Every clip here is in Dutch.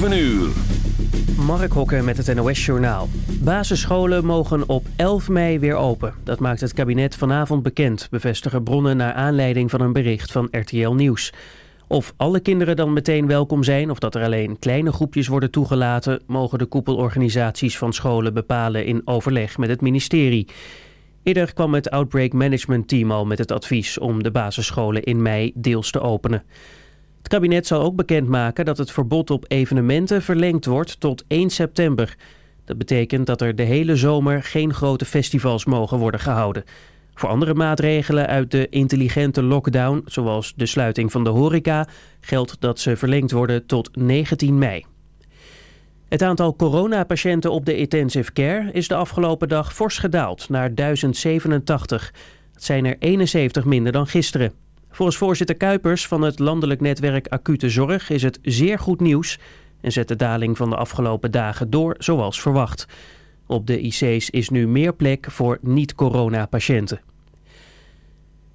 7 uur. Mark Hokker met het NOS Journaal. Basisscholen mogen op 11 mei weer open. Dat maakt het kabinet vanavond bekend, bevestigen bronnen naar aanleiding van een bericht van RTL Nieuws. Of alle kinderen dan meteen welkom zijn of dat er alleen kleine groepjes worden toegelaten... mogen de koepelorganisaties van scholen bepalen in overleg met het ministerie. Eerder kwam het Outbreak Management Team al met het advies om de basisscholen in mei deels te openen. Het kabinet zal ook bekendmaken dat het verbod op evenementen verlengd wordt tot 1 september. Dat betekent dat er de hele zomer geen grote festivals mogen worden gehouden. Voor andere maatregelen uit de intelligente lockdown, zoals de sluiting van de horeca, geldt dat ze verlengd worden tot 19 mei. Het aantal coronapatiënten op de intensive care is de afgelopen dag fors gedaald naar 1087. Dat zijn er 71 minder dan gisteren. Volgens voorzitter Kuipers van het landelijk netwerk Acute Zorg is het zeer goed nieuws en zet de daling van de afgelopen dagen door zoals verwacht. Op de IC's is nu meer plek voor niet-coronapatiënten.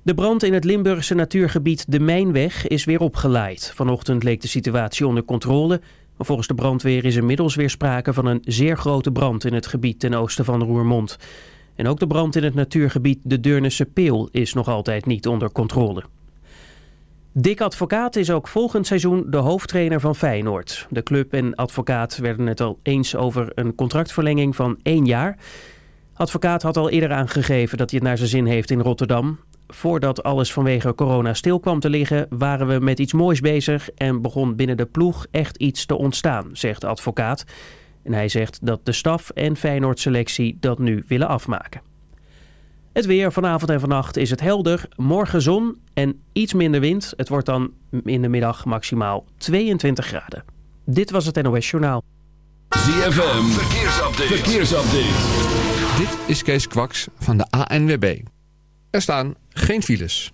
De brand in het Limburgse natuurgebied De Mijnweg is weer opgeleid. Vanochtend leek de situatie onder controle, maar volgens de brandweer is inmiddels weer sprake van een zeer grote brand in het gebied ten oosten van Roermond. En ook de brand in het natuurgebied De Deurnense Peel is nog altijd niet onder controle. Dick Advocaat is ook volgend seizoen de hoofdtrainer van Feyenoord. De club en Advocaat werden het al eens over een contractverlenging van één jaar. Advocaat had al eerder aangegeven dat hij het naar zijn zin heeft in Rotterdam. Voordat alles vanwege corona stil kwam te liggen, waren we met iets moois bezig en begon binnen de ploeg echt iets te ontstaan, zegt advocaat. En hij zegt dat de staf en Feyenoord selectie dat nu willen afmaken. Het weer vanavond en vannacht is het helder, morgen zon en iets minder wind. Het wordt dan in de middag maximaal 22 graden. Dit was het NOS Journaal. ZFM, verkeersupdate. verkeersupdate. Dit is Kees Kwaks van de ANWB. Er staan geen files.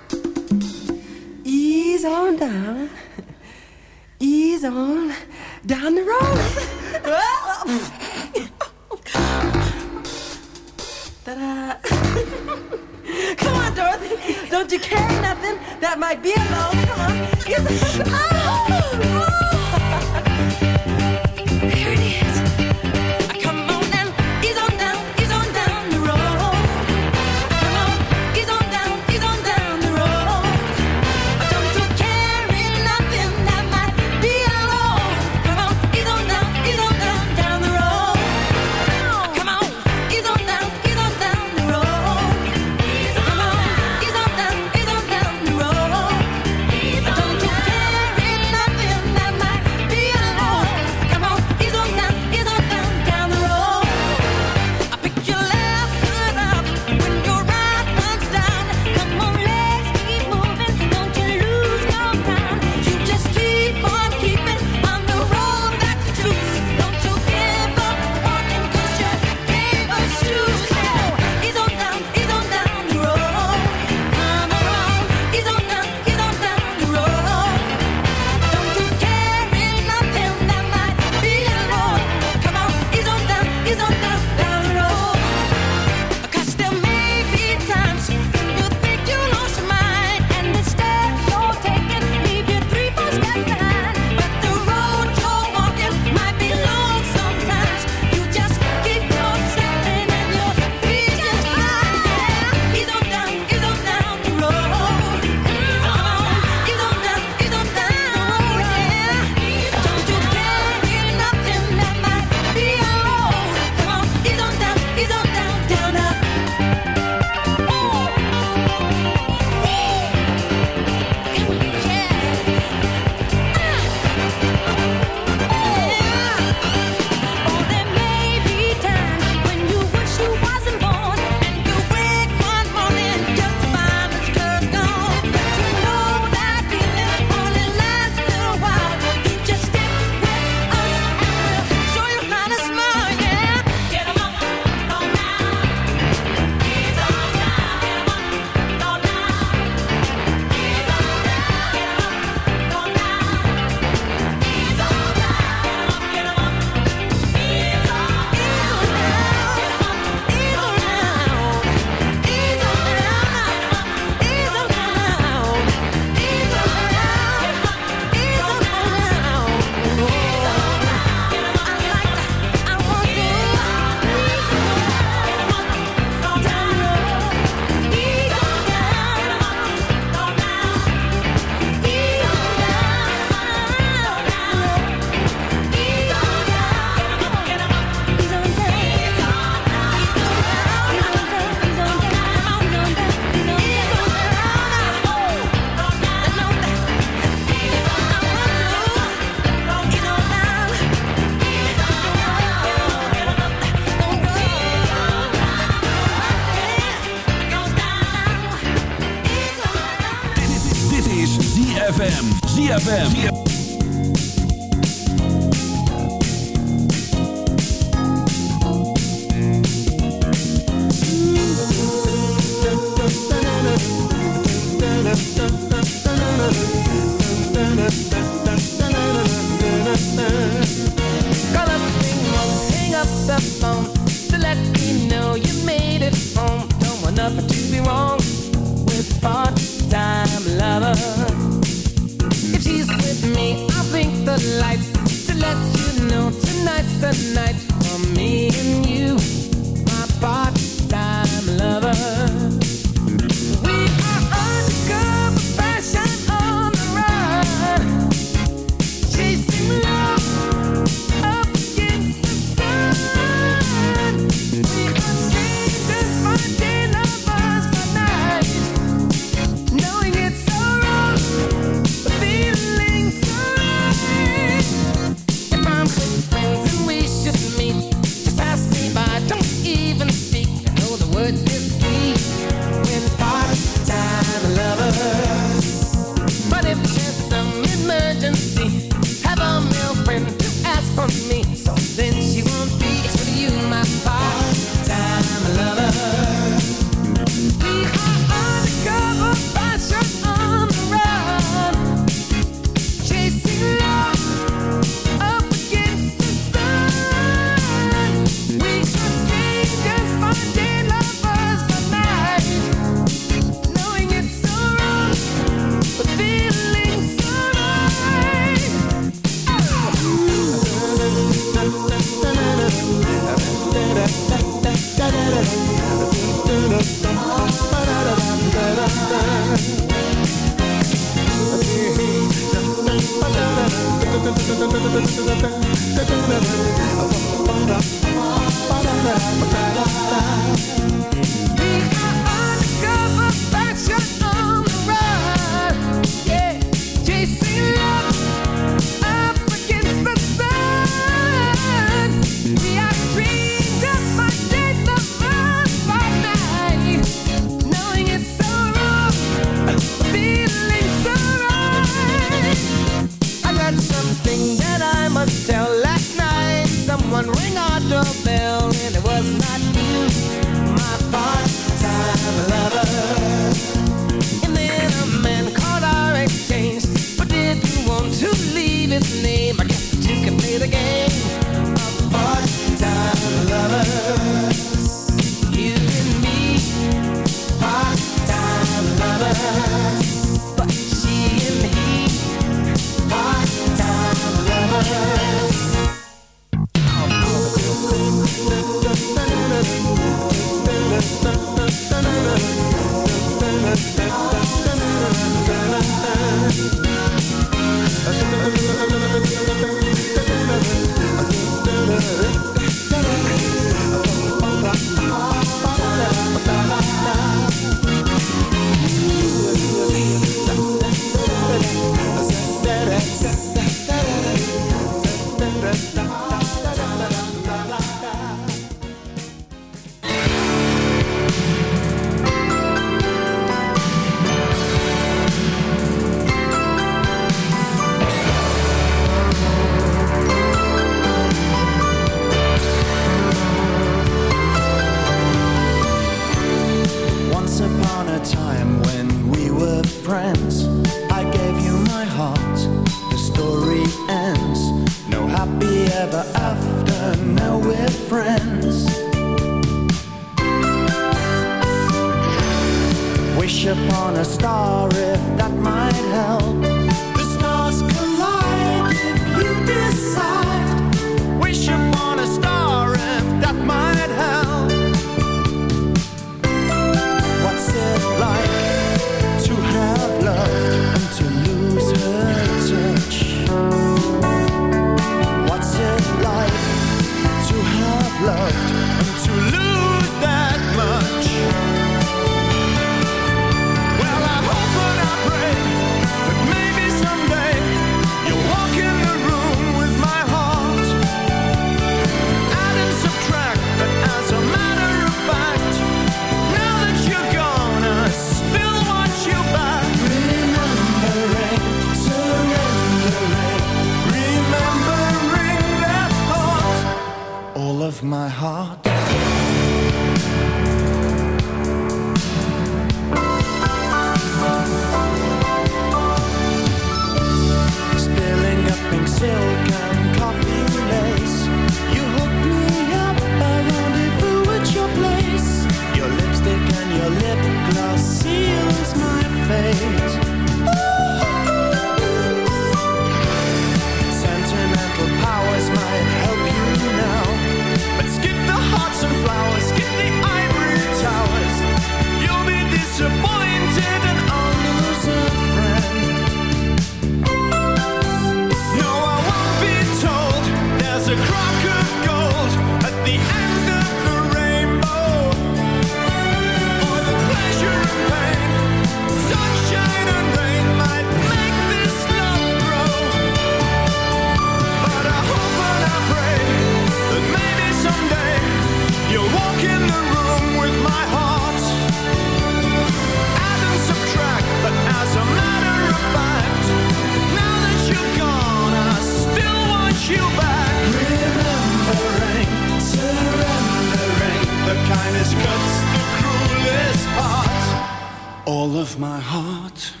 and his guts the cruelest part. All of my heart.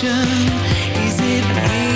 Is it raining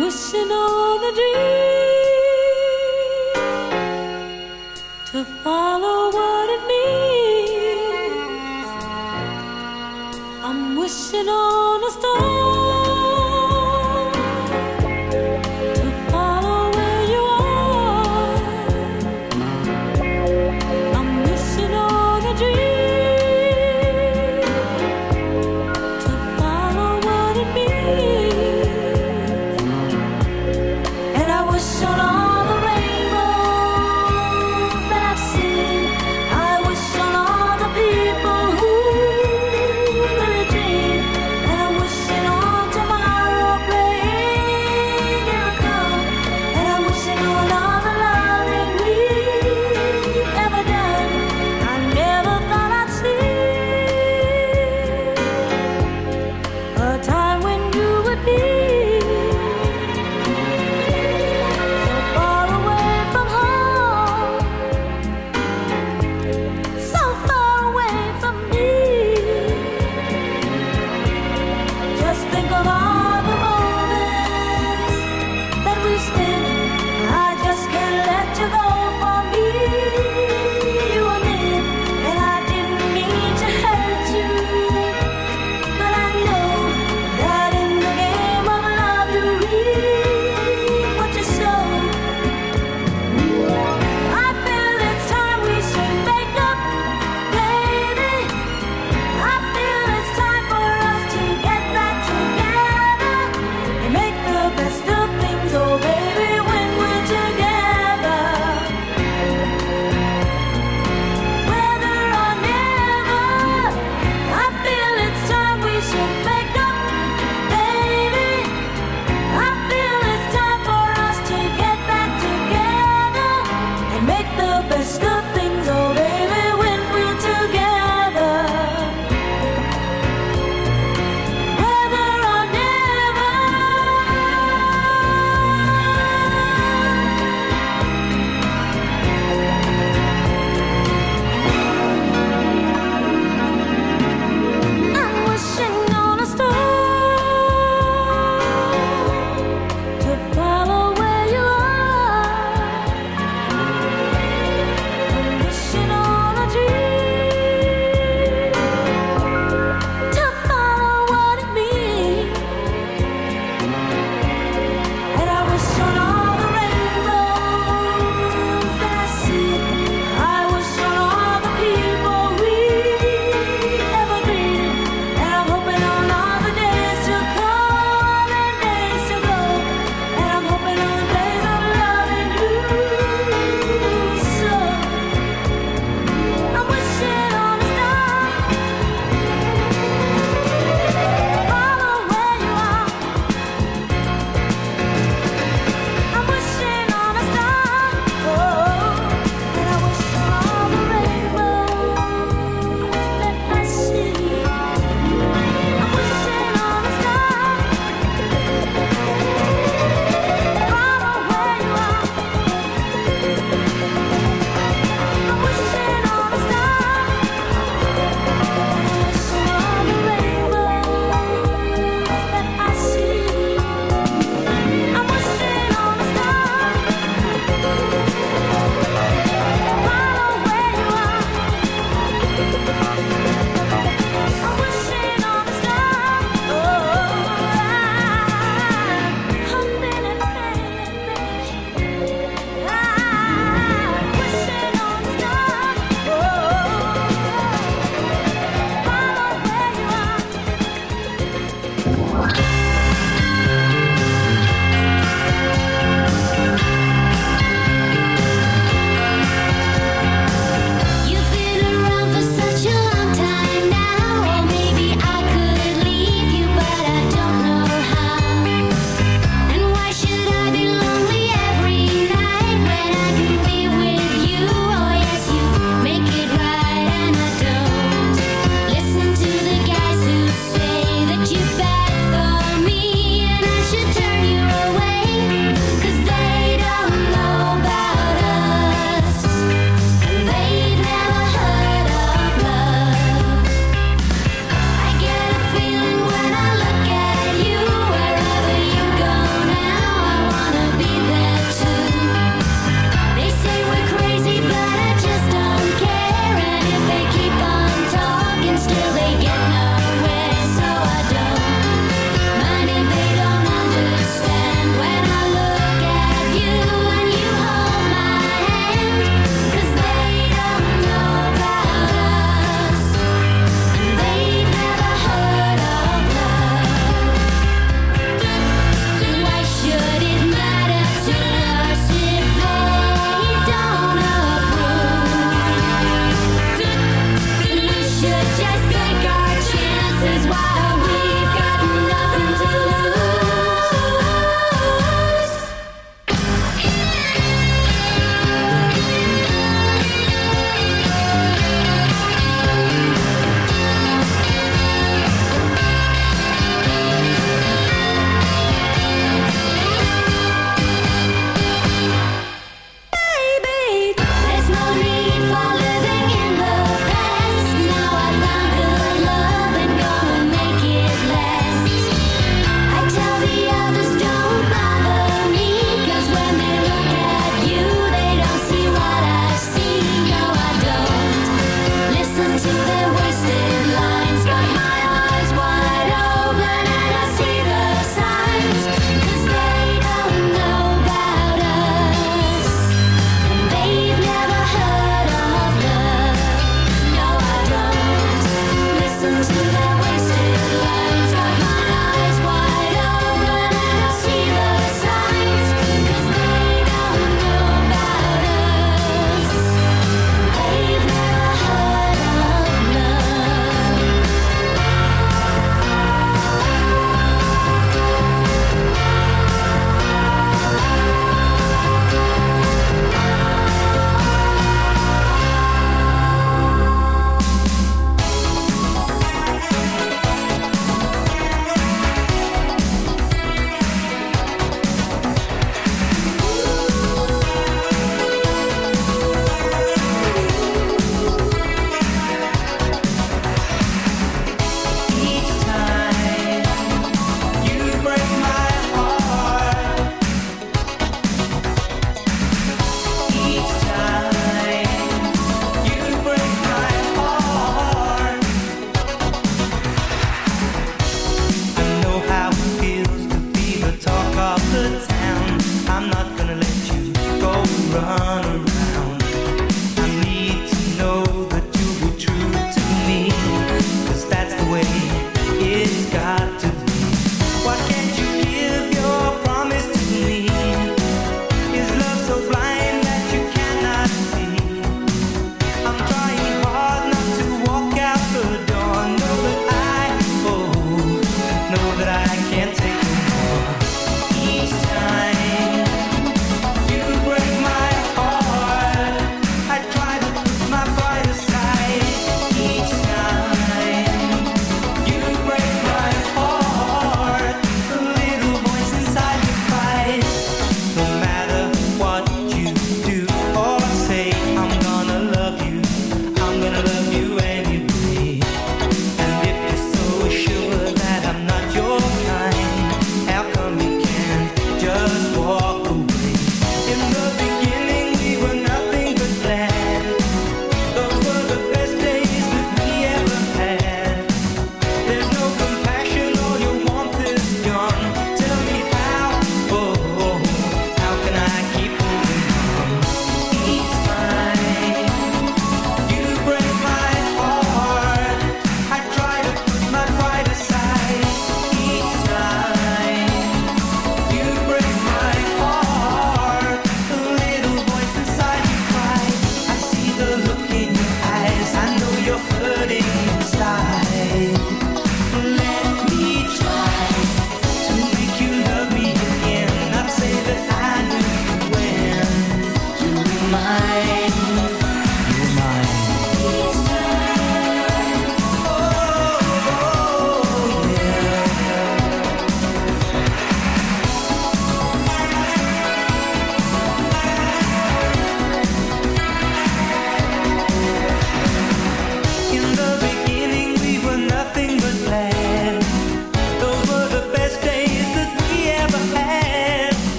wishing on a dream to follow what it means. I'm wishing on.